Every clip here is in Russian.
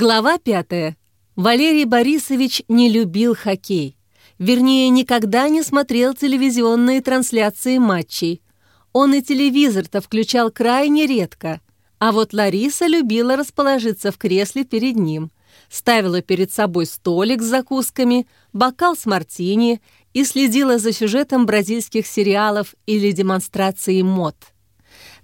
Глава пятая. Валерий Борисович не любил хоккей. Вернее, никогда не смотрел телевизионные трансляции матчей. Он и телевизор-то включал крайне редко. А вот Лариса любила расположиться в кресле перед ним. Ставила перед собой столик с закусками, бокал с мартини и следила за сюжетом бразильских сериалов или демонстрацией мод.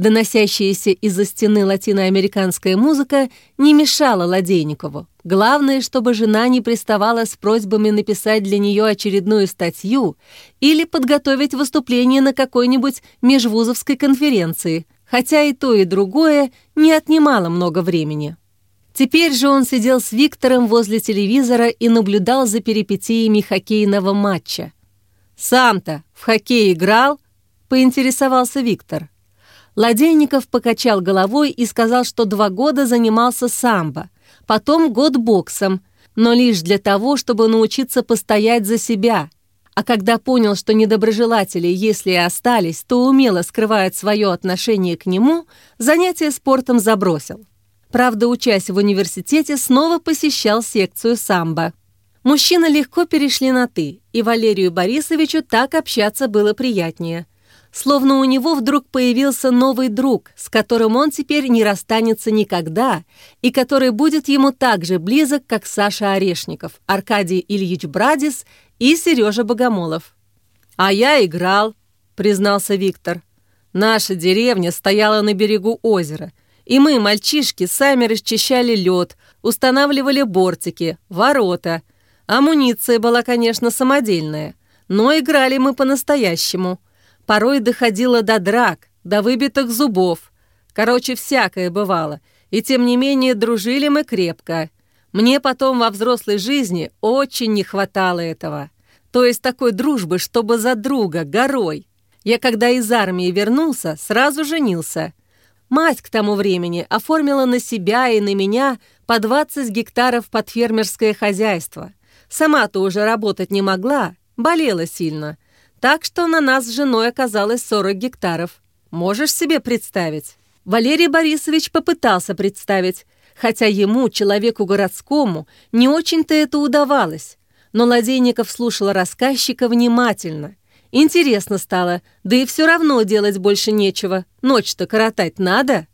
Доносящаяся из-за стены латиноамериканская музыка не мешала Ладейникову. Главное, чтобы жена не приставала с просьбами написать для нее очередную статью или подготовить выступление на какой-нибудь межвузовской конференции, хотя и то, и другое не отнимало много времени. Теперь же он сидел с Виктором возле телевизора и наблюдал за перипетиями хоккейного матча. «Сам-то в хоккей играл?» — поинтересовался Виктор. Ладейников покачал головой и сказал, что два года занимался самбо, потом год боксом, но лишь для того, чтобы научиться постоять за себя. А когда понял, что недоброжелатели, если и остались, то умело скрывают свое отношение к нему, занятие спортом забросил. Правда, учась в университете, снова посещал секцию самбо. Мужчины легко перешли на «ты», и Валерию Борисовичу так общаться было приятнее словно у него вдруг появился новый друг, с которым он теперь не расстанется никогда, и который будет ему так же близок, как Саша Орешников, Аркадий Ильич Брадис и Сережа Богомолов. «А я играл», — признался Виктор. «Наша деревня стояла на берегу озера, и мы, мальчишки, сами расчищали лед, устанавливали бортики, ворота. Амуниция была, конечно, самодельная, но играли мы по-настоящему» порой доходило до драк, до выбитых зубов. Короче, всякое бывало. И тем не менее дружили мы крепко. Мне потом во взрослой жизни очень не хватало этого. То есть такой дружбы, чтобы за друга, горой. Я когда из армии вернулся, сразу женился. Мать к тому времени оформила на себя и на меня по 20 гектаров под фермерское хозяйство. Сама-то уже работать не могла, болела сильно. Так что на нас с женой оказалось 40 гектаров. Можешь себе представить? Валерий Борисович попытался представить, хотя ему, человеку городскому, не очень-то это удавалось. Но Ладейников слушал рассказчика внимательно. Интересно стало, да и все равно делать больше нечего. Ночь-то коротать надо.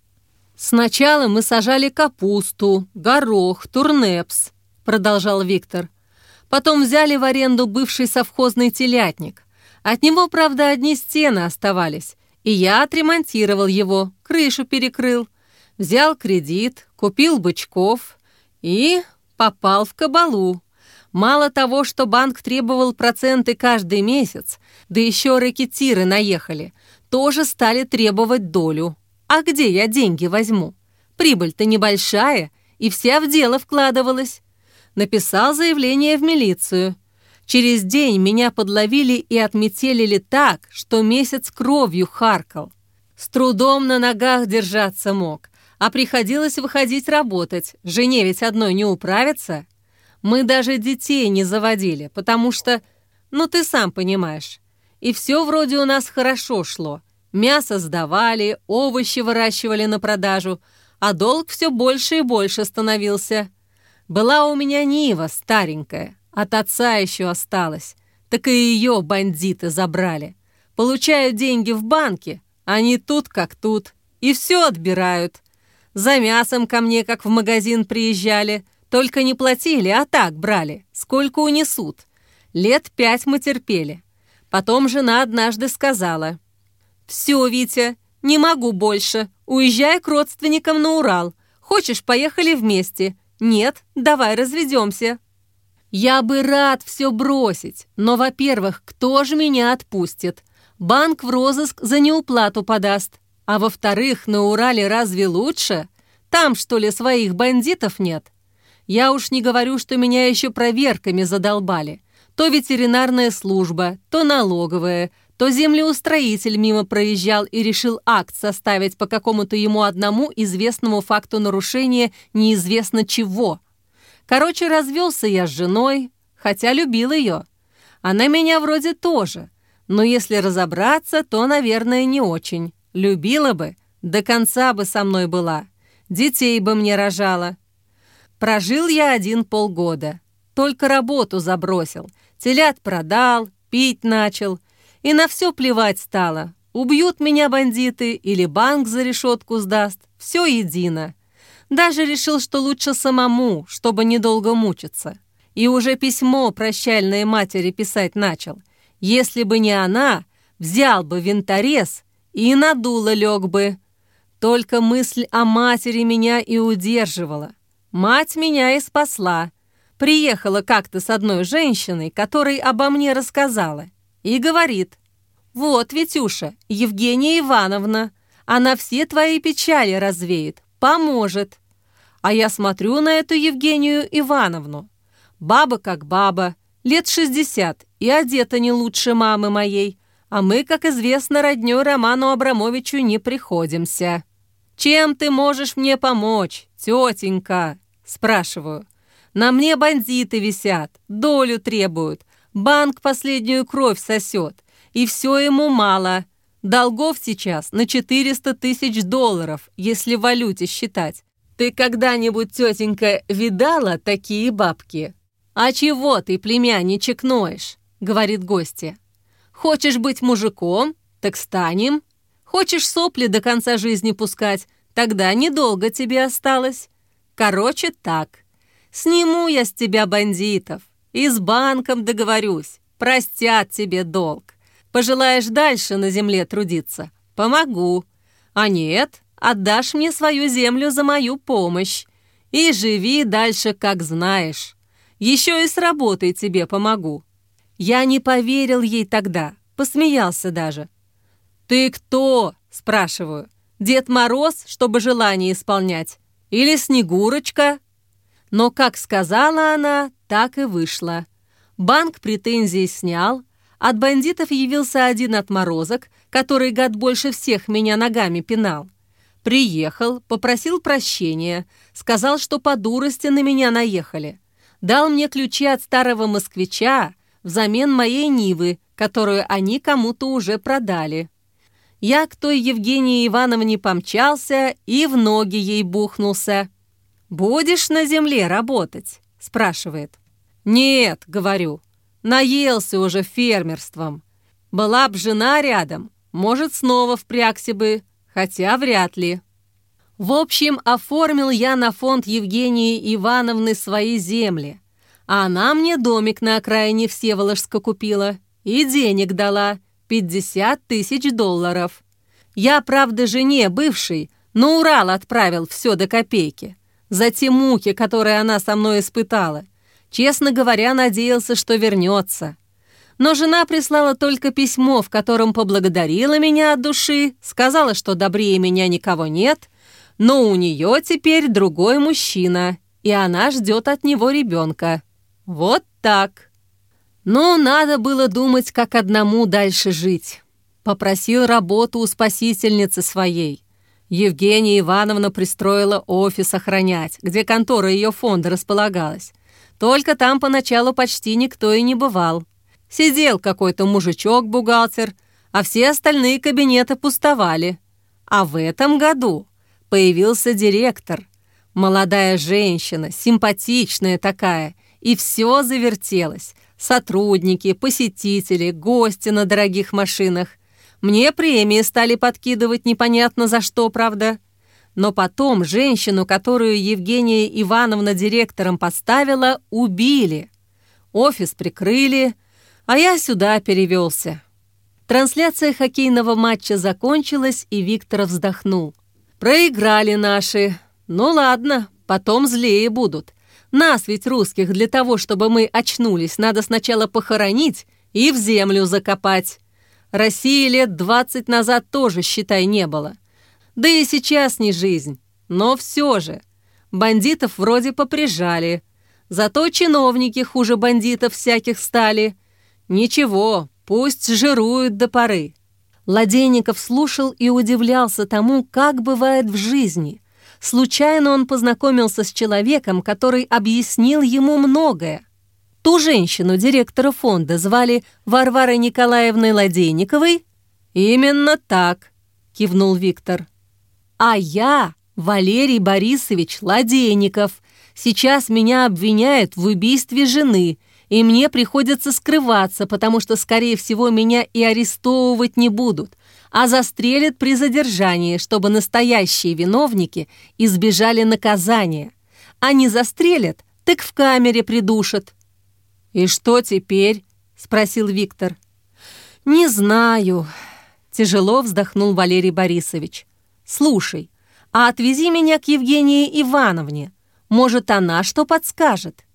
«Сначала мы сажали капусту, горох, турнепс», — продолжал Виктор. «Потом взяли в аренду бывший совхозный телятник. От него, правда, одни стены оставались, и я отремонтировал его, крышу перекрыл. Взял кредит, купил бычков и попал в кабалу. Мало того, что банк требовал проценты каждый месяц, да еще рэкетиры наехали, тоже стали требовать долю. А где я деньги возьму? Прибыль-то небольшая, и вся в дело вкладывалась. Написал заявление в милицию. Через день меня подловили и отметелили так, что месяц кровью харкал. С трудом на ногах держаться мог, а приходилось выходить работать, жене ведь одной не управиться. Мы даже детей не заводили, потому что, ну ты сам понимаешь. И все вроде у нас хорошо шло. Мясо сдавали, овощи выращивали на продажу, а долг все больше и больше становился. Была у меня Нива старенькая, от отца еще осталось. Так и ее бандиты забрали. Получают деньги в банке, они тут как тут. И все отбирают. За мясом ко мне, как в магазин приезжали. Только не платили, а так брали. Сколько унесут. Лет пять мы терпели. Потом жена однажды сказала. «Все, Витя, не могу больше. Уезжай к родственникам на Урал. Хочешь, поехали вместе? Нет, давай разведемся. Я бы рад все бросить, но, во-первых, кто же меня отпустит? Банк в розыск за неуплату подаст. А во-вторых, на Урале разве лучше? Там, что ли, своих бандитов нет? Я уж не говорю, что меня еще проверками задолбали. То ветеринарная служба, то налоговая, то землеустроитель мимо проезжал и решил акт составить по какому-то ему одному известному факту нарушения неизвестно чего – Короче, развелся я с женой, хотя любил ее. Она меня вроде тоже, но если разобраться, то, наверное, не очень. Любила бы, до конца бы со мной была, детей бы мне рожала. Прожил я один полгода. Только работу забросил. Телят продал, пить начал. И на все плевать стало. Убьют меня бандиты или банк за решетку сдаст. Все едино. Даже решил, что лучше самому, чтобы недолго мучиться. И уже письмо прощальной матери писать начал. Если бы не она, взял бы винторез и надуло лег бы. Только мысль о матери меня и удерживала. Мать меня и спасла. Приехала как-то с одной женщиной, которой обо мне рассказала, и говорит, «Вот, Витюша, Евгения Ивановна, она все твои печали развеет, поможет». А я смотрю на эту Евгению Ивановну. Баба как баба, лет 60, и одета не лучше мамы моей, а мы, как известно, роднёй Роману Абрамовичу не приходимся. «Чем ты можешь мне помочь, тетенька?» Спрашиваю. «На мне бандиты висят, долю требуют, банк последнюю кровь сосет, и все ему мало. Долгов сейчас на 400 тысяч долларов, если в валюте считать. Ты когда-нибудь, тетенька, видала такие бабки?» «А чего ты, племянничек, ноешь?» — говорит гостья. «Хочешь быть мужиком? Так станем. Хочешь сопли до конца жизни пускать? Тогда недолго тебе осталось. Короче, так. Сниму я с тебя бандитов и с банком договорюсь. Простят тебе долг. Пожелаешь дальше на земле трудиться? Помогу. А нет, отдашь мне свою землю за мою помощь. И живи дальше, как знаешь. Еще и с работой тебе помогу. Я не поверил ей тогда, посмеялся даже. «Ты кто?» – спрашиваю. «Дед Мороз, чтобы желание исполнять? Или Снегурочка?» Но как сказала она, так и вышло. Банк претензии снял, от бандитов явился один отморозок, который, гад, больше всех меня ногами пинал. Приехал, попросил прощения, сказал, что по дурости на меня наехали. Дал мне ключи от старого москвича взамен моей Нивы, которую они кому-то уже продали. Я к той Евгении Ивановне помчался и в ноги ей бухнулся. «Будешь на земле работать?» – спрашивает. «Нет», – говорю, – «наелся уже фермерством. Была б жена рядом, может, снова впрягся бы, хотя вряд ли». В общем, оформил я на фонд Евгении Ивановны свои земли, а она мне домик на окраине Всеволожска купила и денег дала – 50 тысяч долларов. Я, правда, жене бывшей на Урал отправил все до копейки. За те муки, которые она со мной испытала. Честно говоря, надеялся, что вернется. Но жена прислала только письмо, в котором поблагодарила меня от души, сказала, что добрее меня никого нет, но у нее теперь другой мужчина, и она ждет от него ребенка. Вот так. Но надо было думать, как одному дальше жить. Попросил работу у спасительницы своей. Евгения Ивановна пристроила офис охранять, где контора ее фонда располагалась. Только там поначалу почти никто и не бывал. Сидел какой-то мужичок-бухгалтер, а все остальные кабинеты пустовали. А в этом году появился директор. Молодая женщина, симпатичная такая, и все завертелось – сотрудники, посетители, гости на дорогих машинах. Мне премии стали подкидывать непонятно за что, правда. Но потом женщину, которую Евгения Ивановна директором поставила, убили. Офис прикрыли, а я сюда перевелся. Трансляция хоккейного матча закончилась, и Виктор вздохнул. «Проиграли наши. Ну ладно, потом злее будут. Нас ведь русских для того, чтобы мы очнулись, надо сначала похоронить и в землю закопать. России лет двадцать назад тоже, считай, не было. Да и сейчас не жизнь. Но все же. Бандитов вроде поприжали. Зато чиновники хуже бандитов всяких стали. Ничего, пусть жируют до поры. Ладейников слушал и удивлялся тому, как бывает в жизни – Случайно он познакомился с человеком, который объяснил ему многое. Ту женщину, директора фонда, звали Варварой Николаевной Ладейниковой? «Именно так», — кивнул Виктор. «А я Валерий Борисович Ладейников, Сейчас меня обвиняют в убийстве жены, и мне приходится скрываться, потому что, скорее всего, меня и арестовывать не будут, а застрелят при задержании, чтобы настоящие виновники избежали наказания. А не застрелят, так в камере придушат». «И что теперь?» — спросил Виктор. «Не знаю», — тяжело вздохнул Валерий Борисович. «Слушай, а отвези меня к Евгении Ивановне. Может, она что подскажет?»